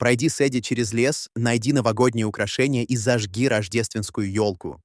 Пройди с Эдди через лес, найди новогодние украшения и зажги рождественскую елку.